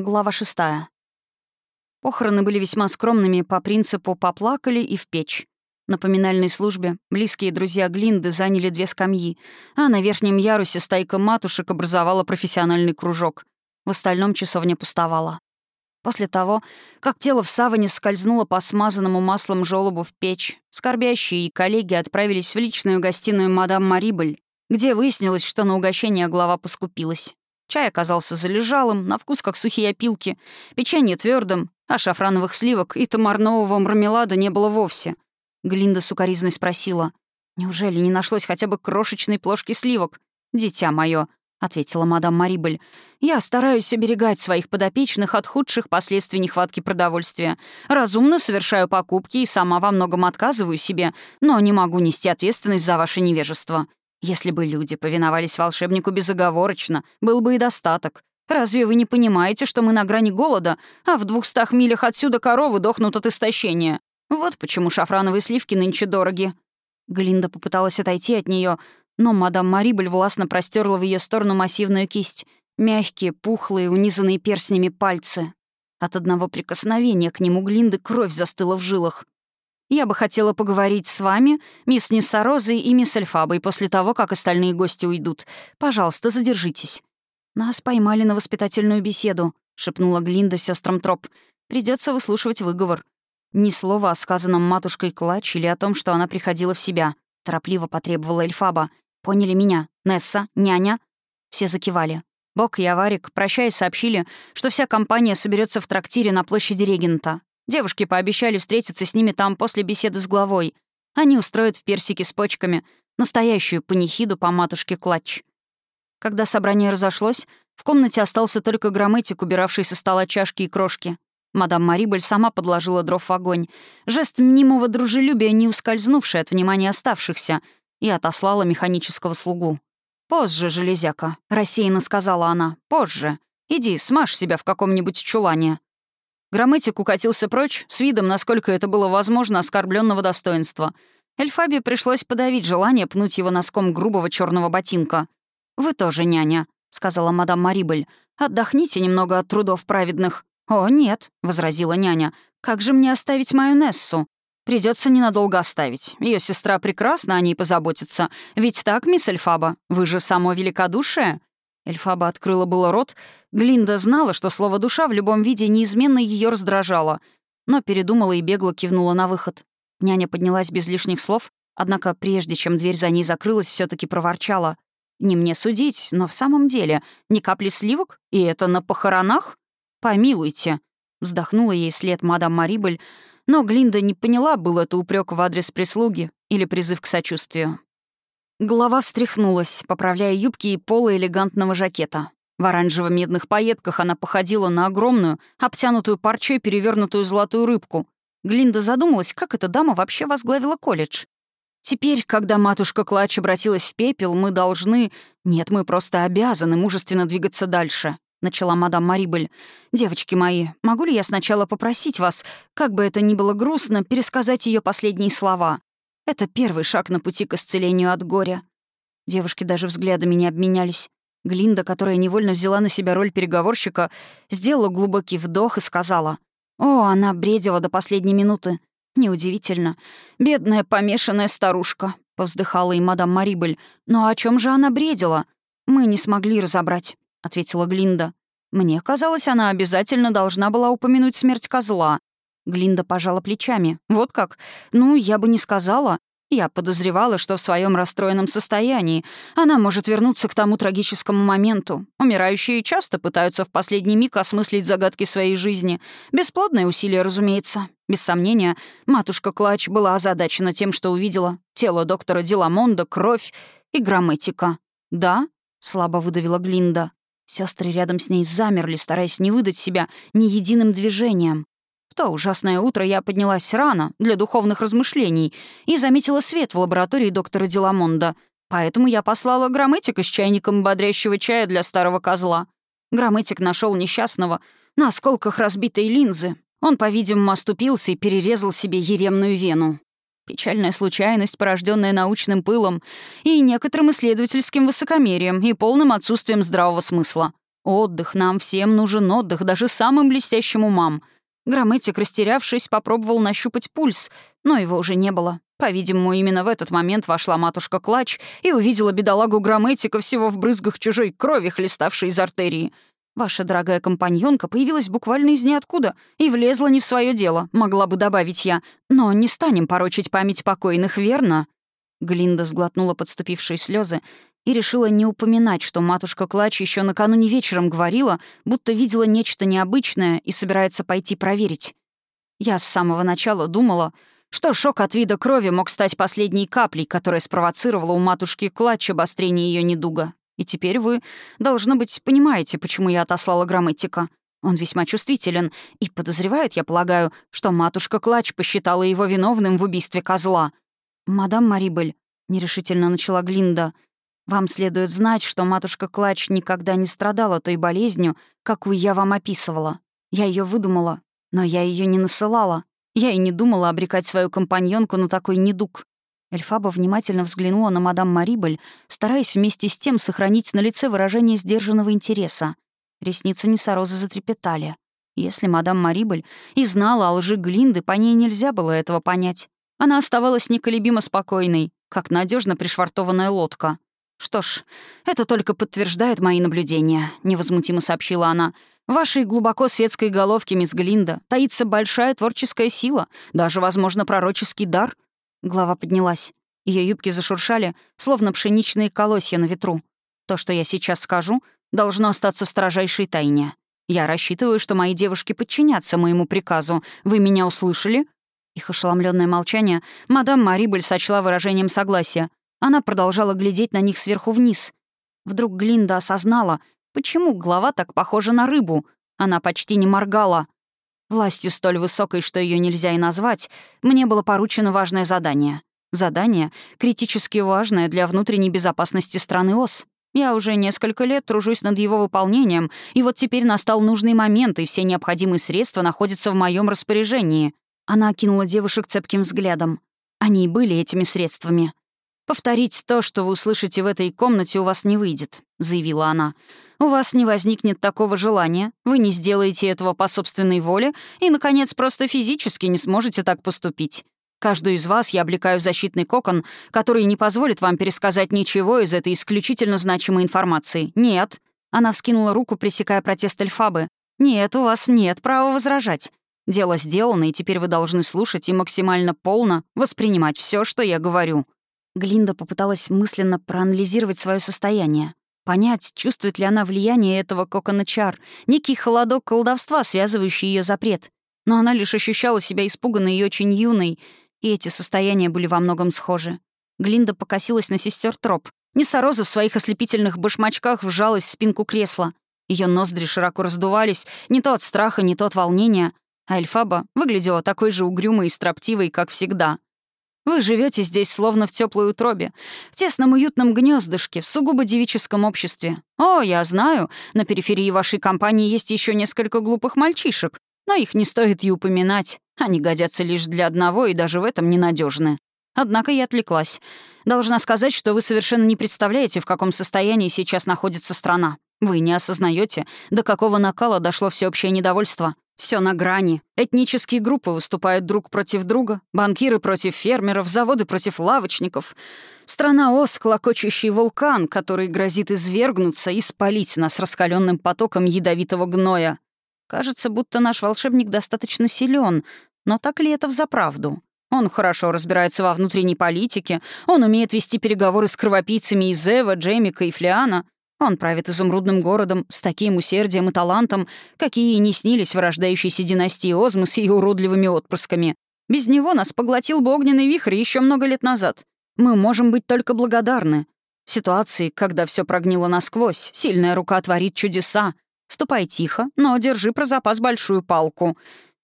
Глава шестая. Похороны были весьма скромными по принципу «поплакали и в печь». На поминальной службе близкие друзья Глинды заняли две скамьи, а на верхнем ярусе стайка матушек образовала профессиональный кружок. В остальном часовня пустовала. После того, как тело в саване скользнуло по смазанному маслом желобу в печь, скорбящие и коллеги отправились в личную гостиную мадам Марибель, где выяснилось, что на угощение глава поскупилась. Чай оказался залежалым, на вкус как сухие опилки, печенье твердым, а шафрановых сливок и томарнового мармелада не было вовсе. Глинда сукоризной спросила, «Неужели не нашлось хотя бы крошечной плошки сливок?» «Дитя мое, ответила мадам Марибель, «я стараюсь оберегать своих подопечных от худших последствий нехватки продовольствия. Разумно совершаю покупки и сама во многом отказываю себе, но не могу нести ответственность за ваше невежество. Если бы люди повиновались волшебнику безоговорочно, был бы и достаток. Разве вы не понимаете, что мы на грани голода, а в двухстах милях отсюда коровы дохнут от истощения? Вот почему шафрановые сливки нынче дороги». Глинда попыталась отойти от нее, но мадам Марибель властно простерла в ее сторону массивную кисть. Мягкие, пухлые, унизанные перстнями пальцы. От одного прикосновения к нему Глинды кровь застыла в жилах. Я бы хотела поговорить с вами, мисс Ниссарозой и мисс Эльфабой после того, как остальные гости уйдут. Пожалуйста, задержитесь». «Нас поймали на воспитательную беседу», — шепнула Глинда сестрам Троп. Придется выслушивать выговор. Ни слова о сказанном матушкой Клач или о том, что она приходила в себя. Торопливо потребовала Эльфаба. «Поняли меня? Несса? Няня?» Все закивали. Бок и Аварик, прощаясь, сообщили, что вся компания соберется в трактире на площади Регента. Девушки пообещали встретиться с ними там после беседы с главой. Они устроят в персике с почками настоящую панихиду по матушке Клатч. Когда собрание разошлось, в комнате остался только грамматик, убиравший со стола чашки и крошки. Мадам Марибель сама подложила дров в огонь, жест мнимого дружелюбия, не ускользнувший от внимания оставшихся, и отослала механического слугу. «Позже, железяка», — рассеянно сказала она, — «позже. Иди, смажь себя в каком-нибудь чулане». Грамматик укатился прочь, с видом, насколько это было возможно, оскорбленного достоинства. Эльфабе пришлось подавить желание пнуть его носком грубого черного ботинка. «Вы тоже няня», — сказала мадам Марибель. «Отдохните немного от трудов праведных». «О, нет», — возразила няня. «Как же мне оставить майонессу?» Придется ненадолго оставить. Ее сестра прекрасно о ней позаботится. Ведь так, мисс Эльфаба? Вы же само великодушие?» Эльфаба открыла было рот. Глинда знала, что слово «душа» в любом виде неизменно ее раздражало, но передумала и бегло кивнула на выход. Няня поднялась без лишних слов, однако прежде чем дверь за ней закрылась, все таки проворчала. «Не мне судить, но в самом деле, ни капли сливок? И это на похоронах? Помилуйте!» Вздохнула ей вслед мадам Марибель, но Глинда не поняла, был это упрек в адрес прислуги или призыв к сочувствию. Голова встряхнулась, поправляя юбки и полы элегантного жакета. В оранжево-медных пайетках она походила на огромную, обтянутую парчой перевернутую золотую рыбку. Глинда задумалась, как эта дама вообще возглавила колледж. Теперь, когда матушка Клач обратилась в пепел, мы должны... Нет, мы просто обязаны мужественно двигаться дальше. — начала мадам Марибель. «Девочки мои, могу ли я сначала попросить вас, как бы это ни было грустно, пересказать ее последние слова? Это первый шаг на пути к исцелению от горя. Девушки даже взглядами не обменялись. Глинда, которая невольно взяла на себя роль переговорщика, сделала глубокий вдох и сказала. «О, она бредила до последней минуты. Неудивительно. Бедная помешанная старушка», — повздыхала и мадам Марибель. «Но о чем же она бредила? Мы не смогли разобрать», — ответила Глинда. «Мне казалось, она обязательно должна была упомянуть смерть козла. Глинда пожала плечами. «Вот как? Ну, я бы не сказала. Я подозревала, что в своем расстроенном состоянии она может вернуться к тому трагическому моменту. Умирающие часто пытаются в последний миг осмыслить загадки своей жизни. Бесплодное усилие, разумеется. Без сомнения, матушка Клач была озадачена тем, что увидела. Тело доктора Диламонда, кровь и грамматика. «Да?» — слабо выдавила Глинда. Сестры рядом с ней замерли, стараясь не выдать себя ни единым движением. В то ужасное утро я поднялась рано для духовных размышлений и заметила свет в лаборатории доктора Деламонда. Поэтому я послала грамматика с чайником бодрящего чая для старого козла. Грамматик нашел несчастного на осколках разбитой линзы. Он, по-видимому, оступился и перерезал себе еремную вену. Печальная случайность, порожденная научным пылом и некоторым исследовательским высокомерием и полным отсутствием здравого смысла. Отдых, нам всем нужен отдых, даже самым блестящим умам. Грамматик, растерявшись, попробовал нащупать пульс, но его уже не было. По-видимому, именно в этот момент вошла матушка Клач и увидела бедолагу Грамматика всего в брызгах чужой крови, хлеставшей из артерии. Ваша дорогая компаньонка появилась буквально из ниоткуда и влезла не в свое дело, могла бы добавить я. Но не станем порочить память покойных, верно?» Глинда сглотнула подступившие слезы и решила не упоминать, что матушка Клач еще накануне вечером говорила, будто видела нечто необычное и собирается пойти проверить. Я с самого начала думала, что шок от вида крови мог стать последней каплей, которая спровоцировала у матушки Клач обострение ее недуга. И теперь вы, должно быть, понимаете, почему я отослала грамматика. Он весьма чувствителен и подозревает, я полагаю, что матушка Клач посчитала его виновным в убийстве козла. «Мадам Марибель», — нерешительно начала Глинда, — «вам следует знать, что матушка Клач никогда не страдала той болезнью, какую я вам описывала. Я ее выдумала, но я ее не насылала. Я и не думала обрекать свою компаньонку на такой недуг. Эльфаба внимательно взглянула на мадам Марибель, стараясь вместе с тем сохранить на лице выражение сдержанного интереса. Ресницы Несорозы затрепетали. Если мадам Марибель и знала о лжи Глинды, по ней нельзя было этого понять. Она оставалась неколебимо спокойной, как надежно пришвартованная лодка. «Что ж, это только подтверждает мои наблюдения», — невозмутимо сообщила она. «В вашей глубоко светской головке, мисс Глинда, таится большая творческая сила, даже, возможно, пророческий дар. Глава поднялась. Ее юбки зашуршали, словно пшеничные колосья на ветру. То, что я сейчас скажу, должно остаться в строжайшей тайне. Я рассчитываю, что мои девушки подчинятся моему приказу. Вы меня услышали?» Их ошеломленное молчание мадам Марибель сочла выражением согласия. Она продолжала глядеть на них сверху вниз. Вдруг Глинда осознала, почему глава так похожа на рыбу. Она почти не моргала. Властью столь высокой, что ее нельзя и назвать, мне было поручено важное задание. Задание, критически важное для внутренней безопасности страны ОС. Я уже несколько лет тружусь над его выполнением, и вот теперь настал нужный момент, и все необходимые средства находятся в моем распоряжении. Она окинула девушек цепким взглядом. Они и были этими средствами. «Повторить то, что вы услышите в этой комнате, у вас не выйдет», — заявила она. «У вас не возникнет такого желания, вы не сделаете этого по собственной воле и, наконец, просто физически не сможете так поступить. Каждую из вас я облекаю в защитный кокон, который не позволит вам пересказать ничего из этой исключительно значимой информации. Нет». Она вскинула руку, пресекая протест Эльфабы. «Нет, у вас нет права возражать. Дело сделано, и теперь вы должны слушать и максимально полно воспринимать все, что я говорю». Глинда попыталась мысленно проанализировать свое состояние. Понять, чувствует ли она влияние этого коконочар, некий холодок колдовства, связывающий ее запрет. Но она лишь ощущала себя испуганной и очень юной, и эти состояния были во многом схожи. Глинда покосилась на сестер Троп. Несороза в своих ослепительных башмачках вжалась в спинку кресла. Ее ноздри широко раздувались, не то от страха, не то от волнения, а Эльфаба выглядела такой же угрюмой и строптивой, как всегда — вы живете здесь словно в теплой утробе, в тесном уютном гнездышке, в сугубо девическом обществе. О, я знаю, на периферии вашей компании есть еще несколько глупых мальчишек, но их не стоит и упоминать. Они годятся лишь для одного и даже в этом ненадежны. Однако я отвлеклась. Должна сказать, что вы совершенно не представляете, в каком состоянии сейчас находится страна. Вы не осознаете, до какого накала дошло всеобщее недовольство. Все на грани. Этнические группы выступают друг против друга, банкиры против фермеров, заводы против лавочников. Страна ос — клокочущий вулкан, который грозит извергнуться и спалить нас раскаленным потоком ядовитого гноя. Кажется, будто наш волшебник достаточно силен, но так ли это взаправду? Он хорошо разбирается во внутренней политике, он умеет вести переговоры с кровопийцами из Эва, Джеймика и Флиана — он правит изумрудным городом с таким усердием и талантом, какие не снились в рождающейся династии Озмы с ее уродливыми отпрысками. Без него нас поглотил бы огненный вихрь еще много лет назад. Мы можем быть только благодарны. В ситуации, когда все прогнило насквозь, сильная рука творит чудеса. Ступай тихо, но держи про запас большую палку.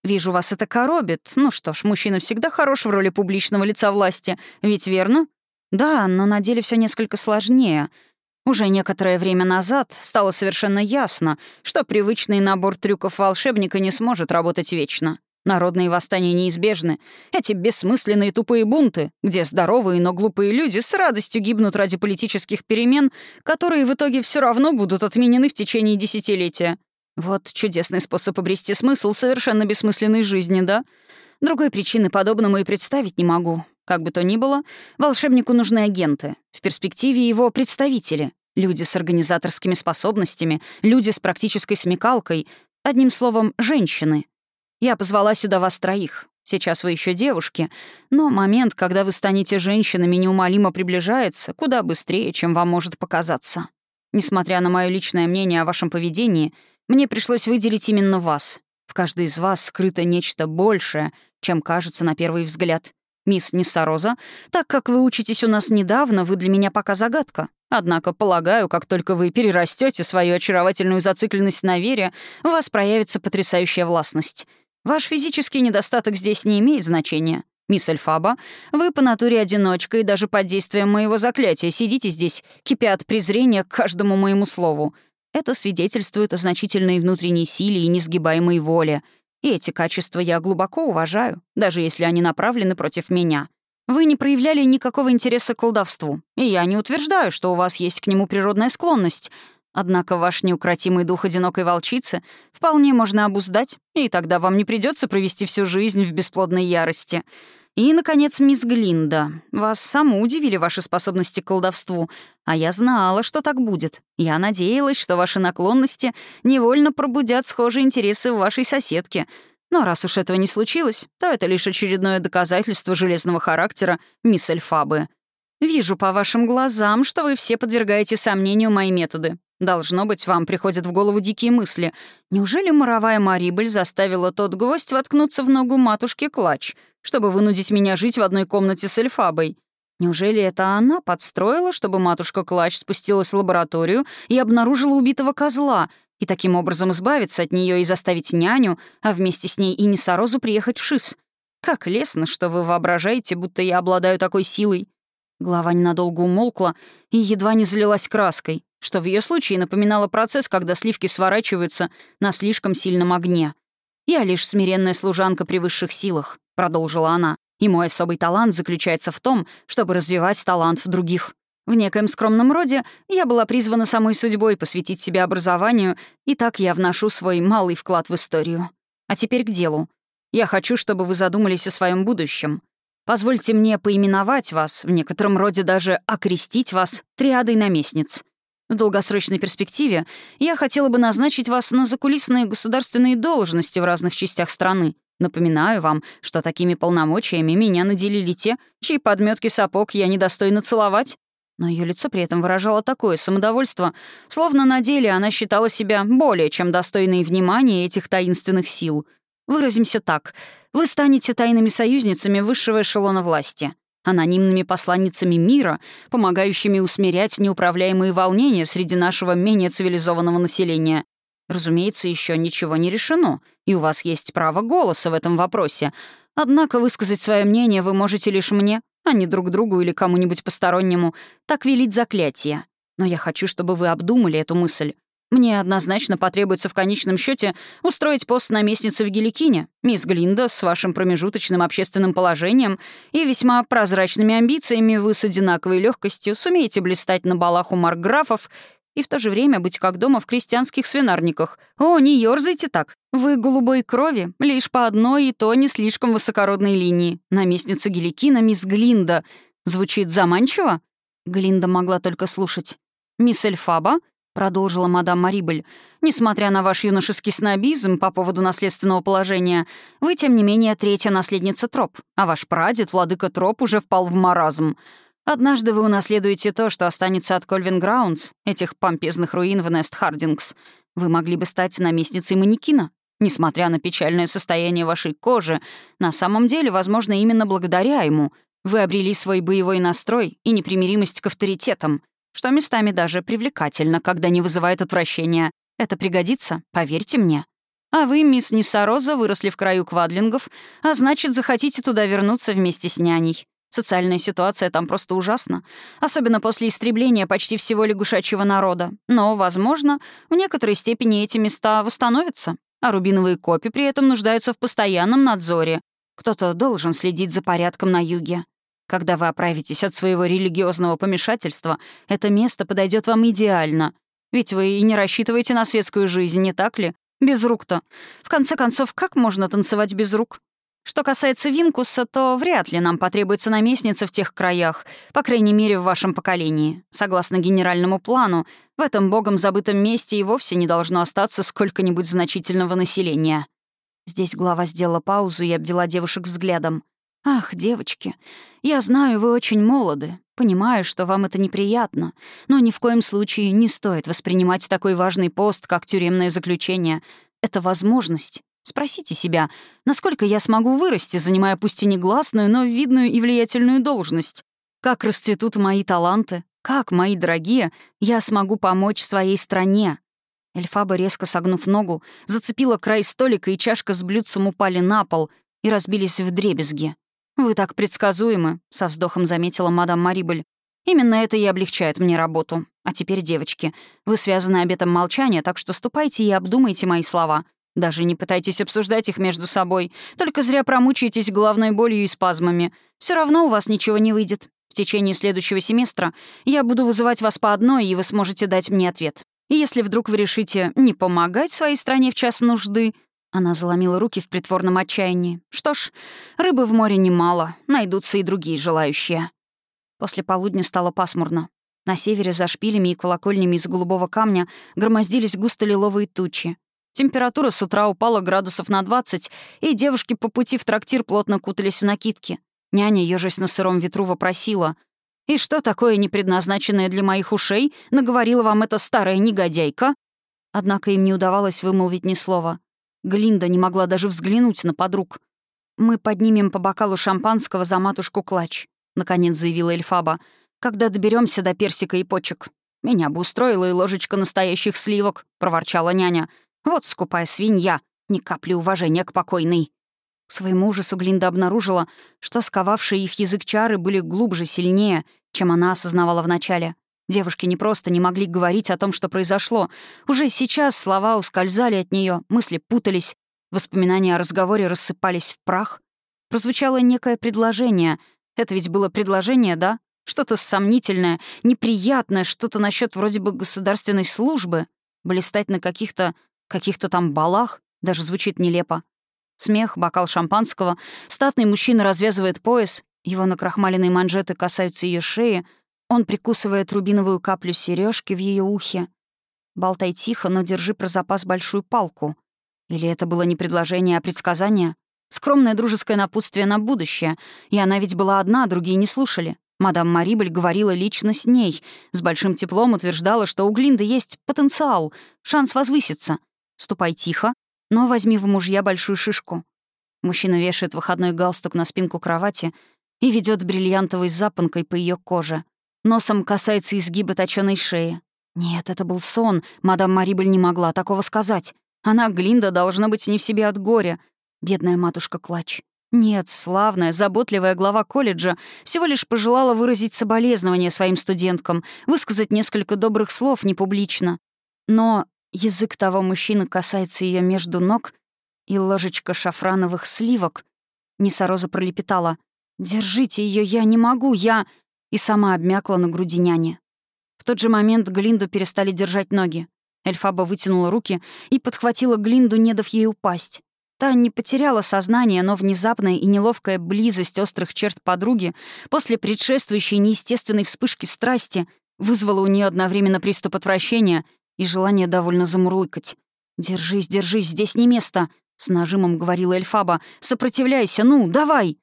Вижу, вас это коробит. Ну что ж, мужчина всегда хорош в роли публичного лица власти, ведь верно? Да, но на деле все несколько сложнее — уже некоторое время назад стало совершенно ясно, что привычный набор трюков волшебника не сможет работать вечно. Народные восстания неизбежны. Эти бессмысленные тупые бунты, где здоровые, но глупые люди с радостью гибнут ради политических перемен, которые в итоге все равно будут отменены в течение десятилетия. Вот чудесный способ обрести смысл совершенно бессмысленной жизни, да? Другой причины подобному и представить не могу. Как бы то ни было, волшебнику нужны агенты. В перспективе его представители. Люди с организаторскими способностями, люди с практической смекалкой. Одним словом, женщины. Я позвала сюда вас троих. Сейчас вы еще девушки, но момент, когда вы станете женщинами, неумолимо приближается куда быстрее, чем вам может показаться. Несмотря на мое личное мнение о вашем поведении, мне пришлось выделить именно вас. В каждой из вас скрыто нечто большее, чем кажется на первый взгляд. Мисс Ниссароза, так как вы учитесь у нас недавно, вы для меня пока загадка. Однако, полагаю, как только вы перерастете свою очаровательную зацикленность на вере, у вас проявится потрясающая властность. Ваш физический недостаток здесь не имеет значения. Мисс Эльфаба, вы по натуре одиночка, и даже под действием моего заклятия сидите здесь, кипя от презрения к каждому моему слову. Это свидетельствует о значительной внутренней силе и несгибаемой воле. И эти качества я глубоко уважаю, даже если они направлены против меня. Вы не проявляли никакого интереса к колдовству, и я не утверждаю, что у вас есть к нему природная склонность, Однако ваш неукротимый дух одинокой волчицы вполне можно обуздать, и тогда вам не придется провести всю жизнь в бесплодной ярости. И, наконец, мисс Глинда. Вас саму удивили ваши способности к колдовству, а я знала, что так будет. Я надеялась, что ваши наклонности невольно пробудят схожие интересы в вашей соседке. Но раз уж этого не случилось, то это лишь очередное доказательство железного характера мисс Эльфабы. Вижу по вашим глазам, что вы все подвергаете сомнению мои методы. Должно быть, вам приходят в голову дикие мысли. Неужели моровая Марибель заставила тот гвоздь воткнуться в ногу матушки Клач, чтобы вынудить меня жить в одной комнате с Эльфабой? Неужели это она подстроила, чтобы матушка Клач спустилась в лабораторию и обнаружила убитого козла, и таким образом избавиться от нее и заставить няню, а вместе с ней и Несорозу приехать в Шис? Как лестно, что вы воображаете, будто я обладаю такой силой. Глава ненадолго умолкла и едва не залилась краской что в ее случае напоминало процесс, когда сливки сворачиваются на слишком сильном огне. «Я лишь смиренная служанка при высших силах», — продолжила она, «и мой особый талант заключается в том, чтобы развивать талант в других. В некоем скромном роде я была призвана самой судьбой посвятить себя образованию, и так я вношу свой малый вклад в историю. А теперь к делу. Я хочу, чтобы вы задумались о своем будущем. Позвольте мне поименовать вас, в некотором роде даже окрестить вас триадой наместниц. В долгосрочной перспективе я хотела бы назначить вас на закулисные государственные должности в разных частях страны. Напоминаю вам, что такими полномочиями меня наделили те, чьи подметки сапог я недостойна целовать. Но ее лицо при этом выражало такое самодовольство, словно на деле она считала себя более чем достойной внимания этих таинственных сил. Выразимся так. Вы станете тайными союзницами высшего эшелона власти анонимными посланницами мира, помогающими усмирять неуправляемые волнения среди нашего менее цивилизованного населения. Разумеется, еще ничего не решено, и у вас есть право голоса в этом вопросе. Однако высказать свое мнение вы можете лишь мне, а не друг другу или кому-нибудь постороннему. Так велить заклятие. Но я хочу, чтобы вы обдумали эту мысль. Мне однозначно потребуется в конечном счете устроить пост наместницы в Геликине, мисс Глинда, с вашим промежуточным общественным положением и весьма прозрачными амбициями вы с одинаковой легкостью сумеете блистать на балах у маркграфов и в то же время быть как дома в крестьянских свинарниках. О, не ёрзайте так. Вы голубой крови, лишь по одной и то не слишком высокородной линии. Наместница Геликина, мисс Глинда. Звучит заманчиво? Глинда могла только слушать. «Мисс Эльфаба?» Продолжила мадам Марибель, «несмотря на ваш юношеский снобизм по поводу наследственного положения, вы, тем не менее, третья наследница Троп, а ваш прадед, владыка Троп, уже впал в маразм. Однажды вы унаследуете то, что останется от Кольвин Граундс, этих помпезных руин в Нест Хардингс. Вы могли бы стать наместницей манекина. Несмотря на печальное состояние вашей кожи, на самом деле, возможно, именно благодаря ему вы обрели свой боевой настрой и непримиримость к авторитетам что местами даже привлекательно, когда не вызывает отвращения. Это пригодится, поверьте мне. А вы, мисс Нисароза, выросли в краю квадлингов, а значит, захотите туда вернуться вместе с няней. Социальная ситуация там просто ужасна, особенно после истребления почти всего лягушачьего народа. Но, возможно, в некоторой степени эти места восстановятся. а рубиновые копи при этом нуждаются в постоянном надзоре. Кто-то должен следить за порядком на юге. Когда вы оправитесь от своего религиозного помешательства, это место подойдет вам идеально. Ведь вы и не рассчитываете на светскую жизнь, не так ли? Без рук-то. В конце концов, как можно танцевать без рук? Что касается Винкуса, то вряд ли нам потребуется наместница в тех краях, по крайней мере, в вашем поколении. Согласно генеральному плану, в этом богом забытом месте и вовсе не должно остаться сколько-нибудь значительного населения. Здесь глава сделала паузу и обвела девушек взглядом. «Ах, девочки, я знаю, вы очень молоды. Понимаю, что вам это неприятно, но ни в коем случае не стоит воспринимать такой важный пост, как тюремное заключение. Это возможность, Спросите себя, насколько я смогу вырасти, занимая пусть и негласную, но видную и влиятельную должность? Как расцветут мои таланты? Как, мои дорогие, я смогу помочь своей стране? Эльфаба, резко согнув ногу, зацепила край столика, и чашка с блюдцем упали на пол и разбились в дребезги. «Вы так предсказуемы», — со вздохом заметила мадам Марибель. «Именно это и облегчает мне работу. А теперь, девочки, вы связаны обетом молчания, так что ступайте и обдумайте мои слова. Даже не пытайтесь обсуждать их между собой. Только зря промучаетесь головной болью и спазмами. Все равно у вас ничего не выйдет. В течение следующего семестра я буду вызывать вас по одной, и вы сможете дать мне ответ. И если вдруг вы решите не помогать своей стране в час нужды...» Она заломила руки в притворном отчаянии. «Что ж, рыбы в море немало, найдутся и другие желающие». После полудня стало пасмурно. На севере за шпилями и колокольнями из голубого камня громоздились густо-лиловые тучи. Температура с утра упала градусов на 20, и девушки по пути в трактир плотно кутались в накидки. Няня, ежась на сыром ветру, вопросила. «И что такое непредназначенное для моих ушей наговорила вам эта старая негодяйка?» Однако им не удавалось вымолвить ни слова. Глинда не могла даже взглянуть на подруг. «Мы поднимем по бокалу шампанского за матушку Клач», — наконец заявила Эльфаба, «когда доберемся до персика и почек. Меня бы устроила и ложечка настоящих сливок», — проворчала няня. Вот скупая свинья, ни капли уважения к покойной. К своему ужасу Глинда обнаружила, что сковавшие их язык чары были глубже, сильнее, чем она осознавала вначале. Девушки не просто не могли говорить о том, что произошло. Уже сейчас слова ускользали от нее, мысли путались, воспоминания о разговоре рассыпались в прах. Прозвучало некое предложение. Это ведь было предложение, да? Что-то сомнительное, неприятное, что-то насчет вроде бы государственной службы. Блистать на каких-то каких-то там балах, даже звучит нелепо. Смех, бокал шампанского, статный мужчина развязывает пояс, его накрахмаленные манжеты касаются ее шеи, он прикусывает рубиновую каплю сережки в ее ухе. Болтай тихо, но держи про запас большую палку. Или это было не предложение, а предсказание? Скромное дружеское напутствие на будущее. И она ведь была одна, а другие не слушали. Мадам Марибель говорила лично с ней, с большим теплом утверждала, что у Глинды есть потенциал, шанс возвыситься. Ступай тихо, но возьми в мужья большую шишку. Мужчина вешает выходной галстук на спинку кровати и ведет бриллиантовой запонкой по ее коже. Носом касается изгиба точёной шеи. Нет, это был сон. Мадам Марибель не могла такого сказать. Она, Глинда, должна быть не в себе от горя. Бедная матушка Клач. Нет, славная, заботливая глава колледжа всего лишь пожелала выразить соболезнования своим студенткам, высказать несколько добрых слов непублично. Но Язык того мужчины касается ее между ног, и ложечка шафрановых сливок. Несороза пролепетала. «Держите ее, я не могу, я...» И сама обмякла на груди няни. В тот же момент Глинду перестали держать ноги. Эльфаба вытянула руки и подхватила Глинду, не дав ей упасть. Та не потеряла сознание, но внезапная и неловкая близость острых черт подруги после предшествующей неестественной вспышки страсти вызвала у нее одновременно приступ отвращения и желание довольно замурлыкать. «Держись, держись, здесь не место!» — с нажимом говорила Эльфаба. «Сопротивляйся, ну, давай!»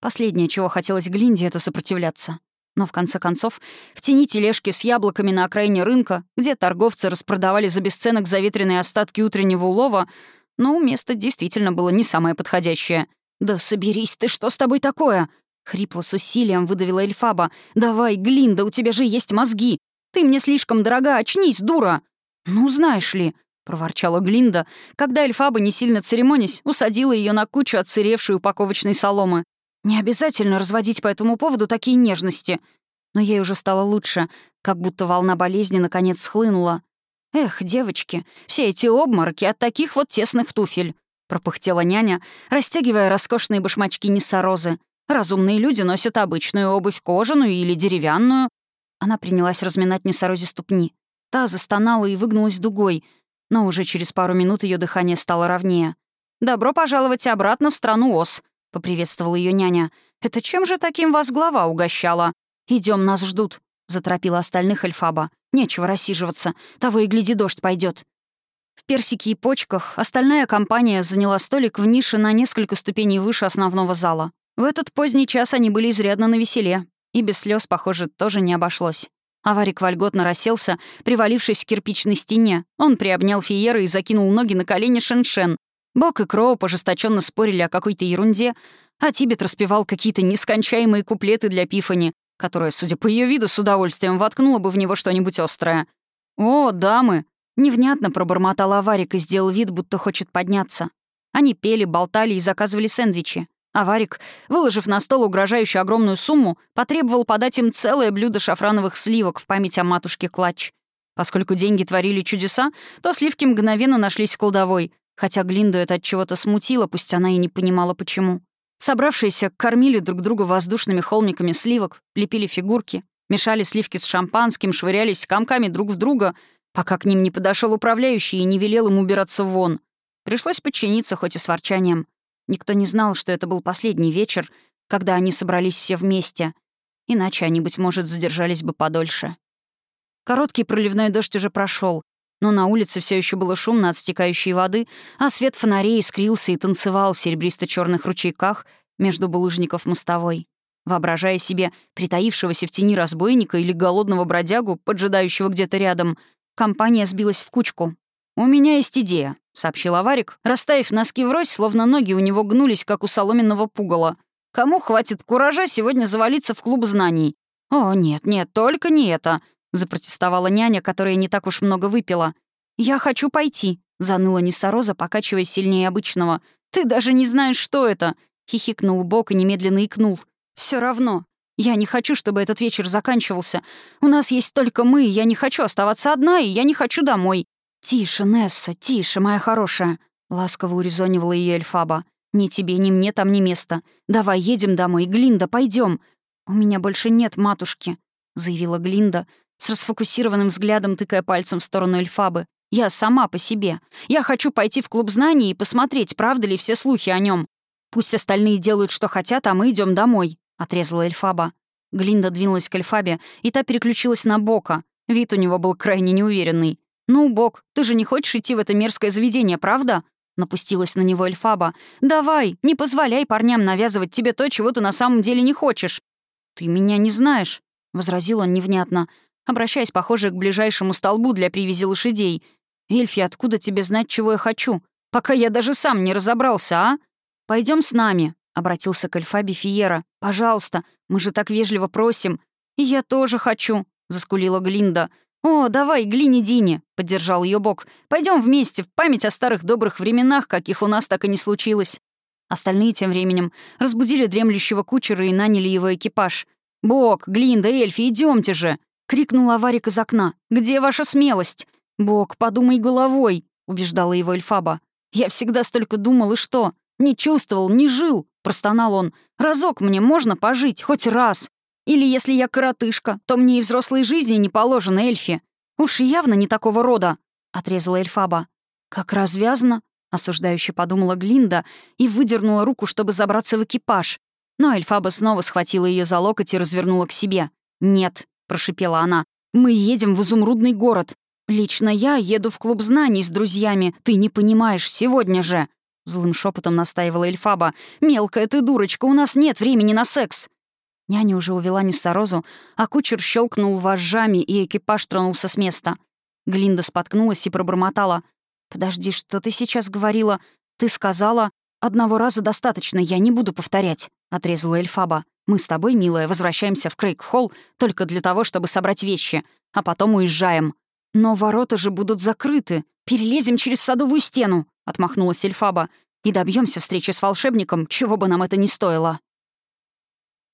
Последнее, чего хотелось Глинде, — это сопротивляться. Но в конце концов, в тени тележки с яблоками на окраине рынка, где торговцы распродавали за бесценок заветренные остатки утреннего улова, ну, место действительно было не самое подходящее. «Да соберись ты, что с тобой такое?» — хрипло с усилием выдавила Эльфаба. «Давай, Глинда, у тебя же есть мозги! Ты мне слишком дорога, очнись, дура!» «Ну, знаешь ли», — проворчала Глинда, когда Эльфаба, не сильно церемонясь, усадила ее на кучу отсыревшей упаковочной соломы. «Не обязательно разводить по этому поводу такие нежности». Но ей уже стало лучше, как будто волна болезни наконец схлынула. «Эх, девочки, все эти обмороки от таких вот тесных туфель!» — пропыхтела няня, растягивая роскошные башмачки Ниссарозы. «Разумные люди носят обычную обувь, кожаную или деревянную». Она принялась разминать Ниссарозе ступни. Та застонала и выгнулась дугой, но уже через пару минут ее дыхание стало ровнее. «Добро пожаловать обратно в страну Ос», — поприветствовала ее няня. «Это чем же таким вас глава угощала? Идем, нас ждут», — заторопила остальных Эльфаба. «Нечего рассиживаться. Того и гляди, дождь пойдет. В персике и почках остальная компания заняла столик в нише на несколько ступеней выше основного зала. В этот поздний час они были изрядно навеселе. И без слез, похоже, тоже не обошлось. Аварик вольготно расселся, привалившись к кирпичной стене. Он приобнял Фиера и закинул ноги на колени Шеншен. Бок и Кроу ожесточенно спорили о какой-то ерунде, а Тибет распевал какие-то нескончаемые куплеты для Пифани, которая, судя по ее виду, с удовольствием воткнула бы в него что-нибудь острое. «О, дамы!» — невнятно пробормотал Аварик и сделал вид, будто хочет подняться. Они пели, болтали и заказывали сэндвичи. Аварик, выложив на стол угрожающую огромную сумму, потребовал подать им целое блюдо шафрановых сливок в память о матушке Клатч. Поскольку деньги творили чудеса, то сливки мгновенно нашлись в кладовой, хотя Глинду это от чего-то смутило, пусть она и не понимала, почему. Собравшиеся кормили друг друга воздушными холмиками сливок, лепили фигурки, мешали сливки с шампанским, швырялись комками друг в друга, пока к ним не подошел управляющий и не велел им убираться вон. Пришлось подчиниться, хоть и с ворчанием. Никто не знал, что это был последний вечер, когда они собрались все вместе. Иначе они, быть может, задержались бы подольше. Короткий проливной дождь уже прошел, но на улице все еще было шумно от стекающей воды, а свет фонарей искрился и танцевал в серебристо черных ручейках между булыжников мостовой. Воображая себе притаившегося в тени разбойника или голодного бродягу, поджидающего где-то рядом, компания сбилась в кучку. «У меня есть идея», — сообщил Аварик, расставив носки врозь, словно ноги у него гнулись, как у соломенного пугала. «Кому хватит куража сегодня завалиться в клуб знаний?» «О, нет, нет, только не это», — запротестовала няня, которая не так уж много выпила. «Я хочу пойти», — заныла Несороза, покачиваясь сильнее обычного. «Ты даже не знаешь, что это», — хихикнул Бок и немедленно икнул. Все равно. Я не хочу, чтобы этот вечер заканчивался. У нас есть только мы, я не хочу оставаться одна, и я не хочу домой. «Тише, Несса, тише, моя хорошая», — ласково урезонивала ее Эльфаба. «Ни тебе, ни мне там не место. Давай едем домой, Глинда, пойдем. «У меня больше нет матушки», — заявила Глинда, с расфокусированным взглядом тыкая пальцем в сторону Эльфабы. «Я сама по себе. Я хочу пойти в клуб знаний и посмотреть, правда ли все слухи о нем. Пусть остальные делают, что хотят, а мы идем домой», — отрезала Эльфаба. Глинда двинулась к Эльфабе, и та переключилась на Бока. Вид у него был крайне неуверенный. «Ну, Бог, ты же не хочешь идти в это мерзкое заведение, правда?» Напустилась на него Эльфаба. «Давай, не позволяй парням навязывать тебе то, чего ты на самом деле не хочешь». «Ты меня не знаешь», — возразил он невнятно, обращаясь, похоже, к ближайшему столбу для привязи лошадей. «Эльфи, откуда тебе знать, чего я хочу? Пока я даже сам не разобрался, а? Пойдем с нами», — обратился к Эльфабе Фиера. «Пожалуйста, мы же так вежливо просим». «И я тоже хочу», — заскулила Глинда. «О, давай, Глини Дини», — поддержал ее бок. Пойдем вместе, в память о старых добрых временах, каких у нас так и не случилось». Остальные тем временем разбудили дремлющего кучера и наняли его экипаж. «Бог, Глинда, Эльфи, идемте же!» — крикнул Аварик из окна. «Где ваша смелость?» «Бог, подумай головой», — убеждала его Эльфаба. «Я всегда столько думал, и что? Не чувствовал, не жил», — простонал он. «Разок мне можно пожить, хоть раз. Или если я коротышка, то мне и взрослой жизни не положено, Эльфи. Уж явно не такого рода», — отрезала Эльфаба. «Как развязно», — осуждающе подумала Глинда и выдернула руку, чтобы забраться в экипаж. Но Эльфаба снова схватила ее за локоть и развернула к себе. «Нет», — прошипела она, — «мы едем в изумрудный город. Лично я еду в клуб знаний с друзьями. Ты не понимаешь, сегодня же». Злым шепотом настаивала Эльфаба. «Мелкая ты дурочка, у нас нет времени на секс!» Няня уже увела Ниссарозу, а кучер щелкнул вожжами, и экипаж тронулся с места. Глинда споткнулась и пробормотала. «Подожди, что ты сейчас говорила? Ты сказала, одного раза достаточно, я не буду повторять», — отрезала Эльфаба. «Мы с тобой, милая, возвращаемся в Крейг-Холл только для того, чтобы собрать вещи, а потом уезжаем». «Но ворота же будут закрыты. Перелезем через садовую стену», — отмахнулась Эльфаба. «И добьемся встречи с волшебником, чего бы нам это ни стоило».